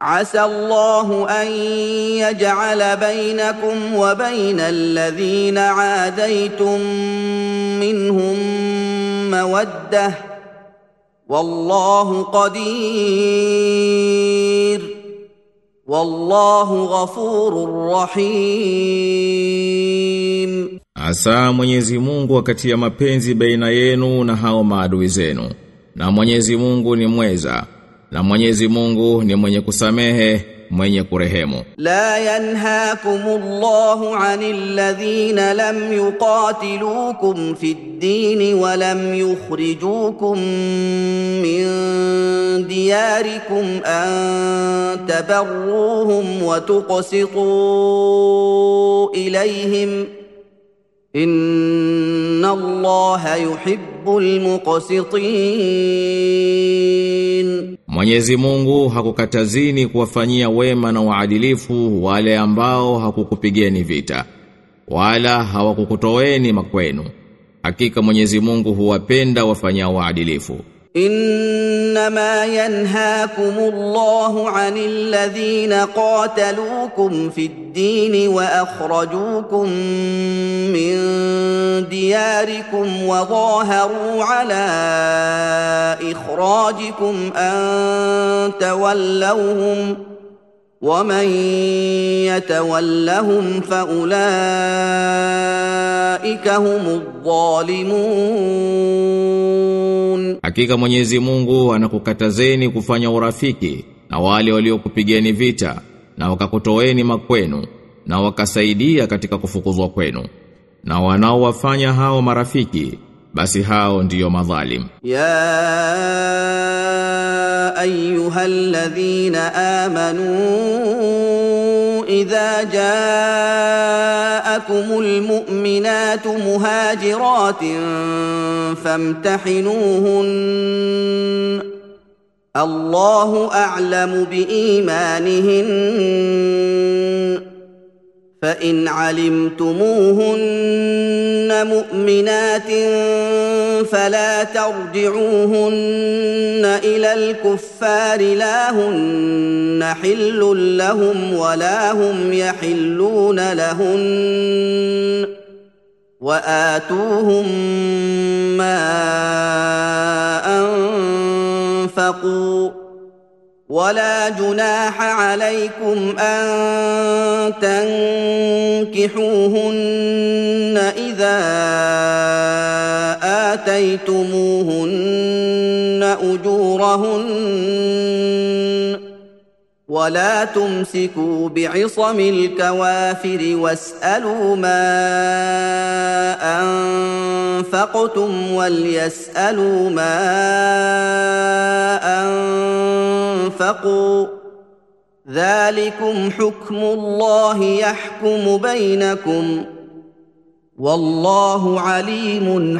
عسى الله ان يجعل بينكم وبين الذين عاديتم منهم موده والله قدير والله غفور رحيم Asa Mwenyezi Mungu akatia mapenzi baina yenu na hao maadui zenu. Na Mwenyezi Mungu ni mweza. Na Mwenyezi Mungu ni mwenye kusamehe, mwenye kurehemu. لا ينهاكم الله عن الذين لم يقاتلوكم في الدين ولم يخرجوكم من دياركم ان تبروهم وتقسطوا اليهم ان الله يحب المقسطين Mwenyezi Mungu hakukatazini kuwafanyia wema na uadilifu wale ambao hakukupigeni vita wala hawakukutoeni makwenu. Hakika Mwenyezi Mungu huwapenda wafanya uadilifu. انما ينهاكم الله عن الذين قاتلوكم في الدين واخرجوكم من دياركم وظاهروا على اخراجكم ان تولوهم ومن يتولهم فاولئك هم الظالمون Hakika Mwenyezi Mungu anakukatazeni kufanya urafiki na wale waliokupigeni vita na wakakutoeni makwenu na wakasaidia katika kufukuzwa kwenu. Na wanaowafanya hao marafiki basi hao ndiyo madhalim. يا ايها الذين امنوا اذا جاءكم المؤمنات مهاجرات فامتحنوهن الله اعلم بايمانهن فإن علمتموهن مؤمنات فلا ترجعوهن إلى الكفار لا هن حل لهم ولا هم يحلون لهن وآتوهم ما أنفقوا. ولا جناح عليكم أن تنكحوهن إذا آتيتموهن أجورهن ولا تمسكوا بعصم الكوافر واسألوا ما أنفقتم وليسألوا ما انفقوا ذلكم حكم الله يحكم بينكم والله عليم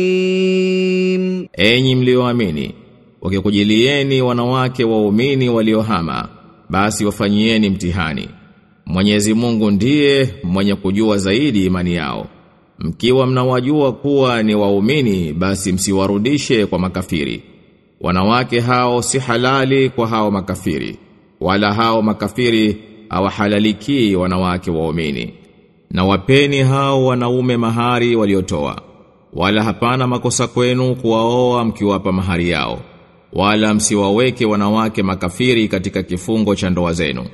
حكيم Enyi mlioamini, wakikujilieni wanawake waumini waliohama, basi wafanyieni mtihani. Mwenyezi Mungu ndiye mwenye kujua zaidi imani yao. Mkiwa mnawajua kuwa ni waumini, basi msiwarudishe kwa makafiri. Wanawake hao si halali kwa hao makafiri, wala hao makafiri hawahalaliki wanawake waumini. Na wapeni hao wanaume mahari waliotoa. Wala hapana makosa kwenu kuwaoa mkiwapa mahari yao. Wala msiwaweke wanawake makafiri katika kifungo cha ndoa zenu.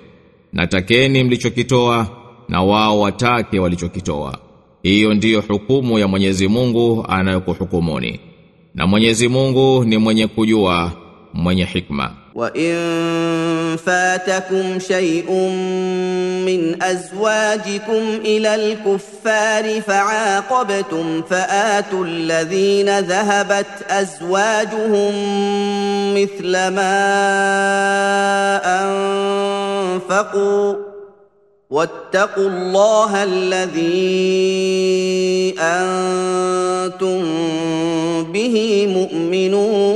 Natakeni mlichokitoa na wao watake walichokitoa. Hiyo ndiyo hukumu ya Mwenyezi Mungu anayokuhukumuni. na Mwenyezi Mungu ni mwenye kujua mwenye hikma wa in fatakum shay'un min azwajikum ila al-kuffari fa'aqabtum fa'atu alladhina dhahabat azwajuhum mithla ma anfaqu واتقوا الله الذي أنتم rabbihi mu'minun,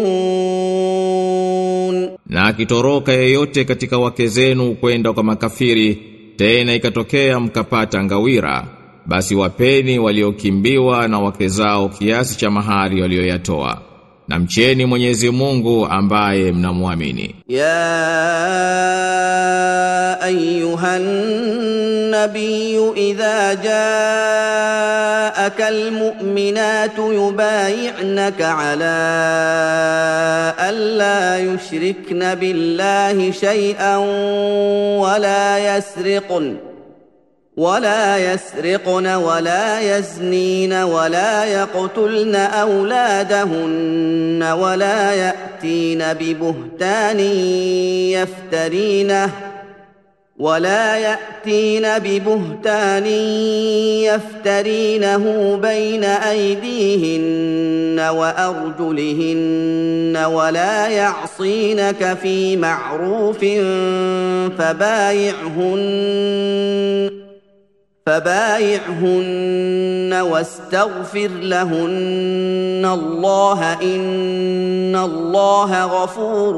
na akitoroka yeyote katika wake zenu kwenda kwa makafiri, tena ikatokea mkapata ngawira, basi wapeni waliokimbiwa na wake zao kiasi cha mahari walioyatoa na mcheni Mwenyezi Mungu ambaye mnamwamini. Ya ayuhan nabiyyu idha jaaka almu'minatu yubayi'naka ala alla yushrikna billahi shay'an wa la yasriqna ولا يسرقن ولا يزنين ولا يقتلن أولادهن ولا يأتين ببهتان يفترينه ولا يأتين ببهتان يفترينه بين أيديهن وأرجلهن ولا يعصينك في معروف فبايعهن فبايعهن واستغفر لهن الله ان الله غفور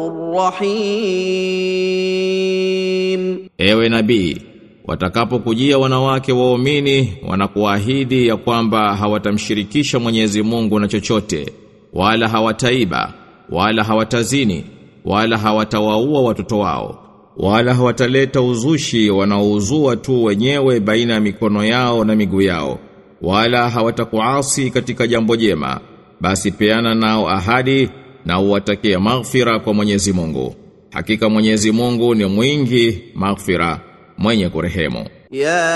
رحيم Ewe nabii, watakapokujia wanawake waumini wanakuahidi ya kwamba hawatamshirikisha Mwenyezi Mungu na chochote, wala hawataiba, wala hawatazini, wala hawatawaua watoto wao, wala hawataleta uzushi wanaouzua tu wenyewe baina ya mikono yao na miguu yao, wala hawatakuasi katika jambo jema, basi peana nao ahadi na uwatakie maghfira kwa Mwenyezi Mungu. Hakika Mwenyezi Mungu ni mwingi maghfira, mwenye kurehemu. يا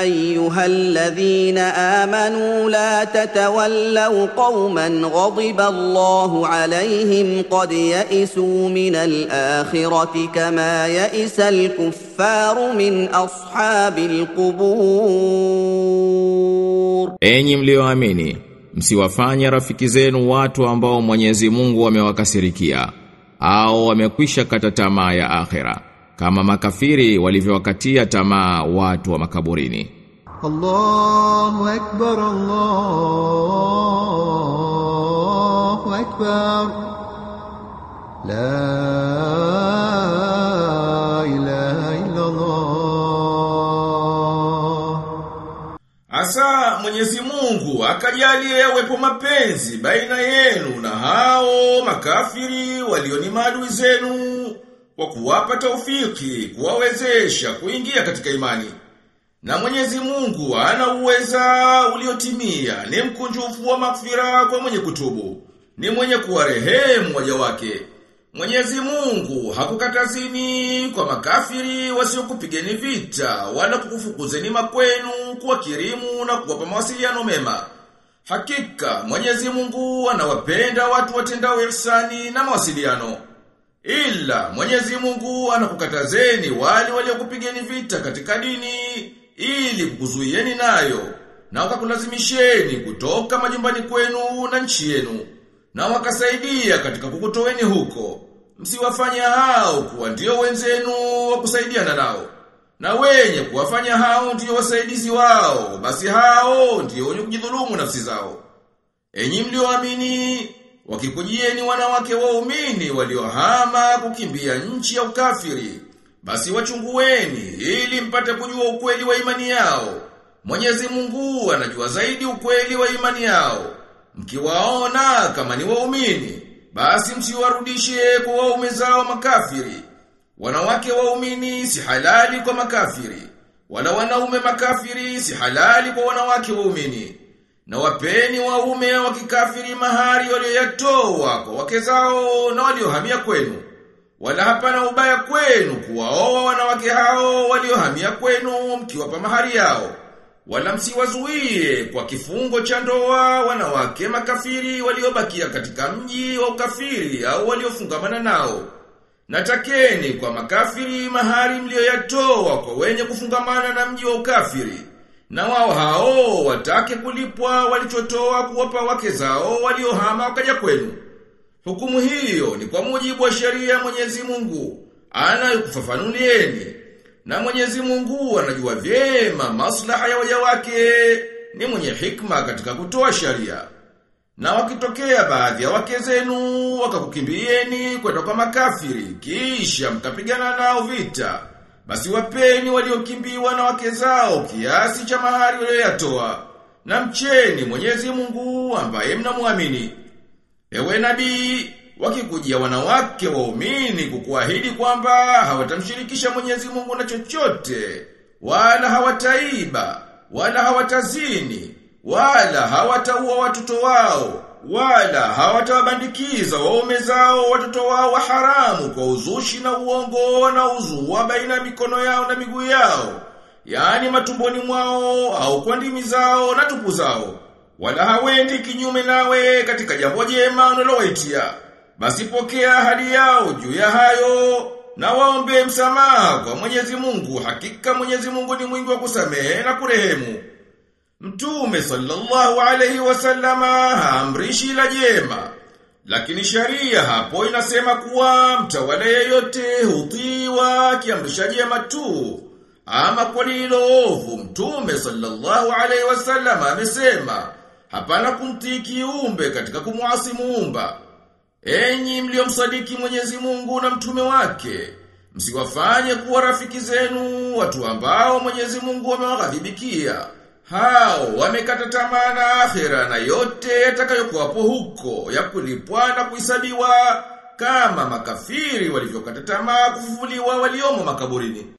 ايها الذين امنوا لا تتولوا قوما غضب الله عليهم قد يئسوا من الاخره كما يئس الكفار من اصحاب القبور Enyi mlioamini, msiwafanye rafiki zenu watu ambao Mwenyezi Mungu amewakasirikia au wamekwisha kata tamaa ya akhera kama makafiri walivyowakatia tamaa watu wa makaburini. Allahu akbar Allahu akbar. La ilaha illa Allah Asa Mwenyezi Mungu akajalie yawepo mapenzi baina yenu na hao makafiri walio ni maadui zenu kwa kuwapa taufiki kuwawezesha kuingia katika imani. Na Mwenyezi Mungu ana uweza uliotimia, ni mkunjufu wa makfira kwa mwenye kutubu, ni mwenye kuwarehemu waja wake. Mwenyezi Mungu hakukatazini kwa makafiri wasiokupigeni vita wala kukufukuzeni makwenu kuwakirimu na kuwapa mawasiliano mema. Hakika Mwenyezi Mungu anawapenda watu watendao ihsani na mawasiliano. Ila Mwenyezi Mungu anakukatazeni wale waliokupigeni vita katika dini ili kukuzuieni nayo na wakakulazimisheni kutoka majumbani kwenu na nchi yenu na wakasaidia katika kukutoweni huko. Msiwafanya hao kuwa ndio wenzenu wa kusaidiana nao. Na wenye kuwafanya hao ndio wasaidizi wao, basi hao ndio wenye kujidhulumu nafsi zao. Enyi mlioamini, wakikujieni wanawake waumini waliohama kukimbia nchi ya ukafiri, basi wachungueni ili mpate kujua ukweli wa imani yao. Mwenyezi Mungu anajua zaidi ukweli wa imani yao. Mkiwaona kama ni waumini, basi msiwarudishe kwa waume zao makafiri. Wanawake waumini si halali kwa makafiri, wala wanaume makafiri si halali kwa wanawake waumini. Na wapeni waume wa kikafiri mahari walioyatoa kwa wake zao na waliohamia kwenu. Wala hapana ubaya kwenu kuwaoa wanawake hao waliohamia kwenu mkiwapa mahari yao. Wala msiwazuie kwa kifungo cha ndoa wanawake makafiri waliobakia katika mji wa ukafiri au waliofungamana nao. Natakeni kwa makafiri mahari mliyoyatoa kwa wenye kufungamana na mji wa ukafiri. Na wao hao watake kulipwa walichotoa kuwapa wake zao waliohama wakaja kwenu. Hukumu hiyo ni kwa mujibu wa sheria Mwenyezi Mungu anayokufafanulieni. Na Mwenyezi Mungu anajua vyema maslaha ya waja wake, ni mwenye hikma katika kutoa sheria. Na wakitokea baadhi ya wake zenu wakakukimbieni kwenda kwa makafiri, kisha mkapigana nao vita, basi wapeni waliokimbiwa na wake zao kiasi cha mahari walioyatoa. na mcheni Mwenyezi Mungu ambaye mnamwamini. Ewe nabii, wakikujia wanawake waumini kukuahidi kwamba hawatamshirikisha Mwenyezi Mungu na chochote, wala hawataiba, wala hawatazini, wala hawataua watoto wao, wala hawatawabandikiza waume zao watoto wao wa haramu kwa uzushi na uongo na uzua baina mikono yao na miguu yao, yaani matumboni mwao au kwa ndimi zao na tupu zao, wala hawendi kinyume nawe katika jambo jema unalowaitia. Basi pokea hali yao juu ya hayo na waombe msamaha kwa Mwenyezi Mungu. Hakika Mwenyezi Mungu ni mwingi wa kusamehe na kurehemu. Mtume sallallahu alayhi wasallama haamrishi la jema. Lakini sharia hapo inasema kuwa mtawala yeyote hutiwa kiamrisha jema tu. Ama kwa lilo ovu Mtume sallallahu alayhi wasallama amesema hapana kumtii kiumbe katika kumwasi muumba. Enyi mliomsadiki Mwenyezi Mungu na mtume wake, msiwafanye kuwa rafiki zenu watu ambao Mwenyezi Mungu amewaghadhibikia. Hao wamekata tamaa na akhera na yote yatakayokuwapo huko ya kulipwa na kuhesabiwa kama makafiri walivyokata tamaa kufufuliwa waliomo makaburini.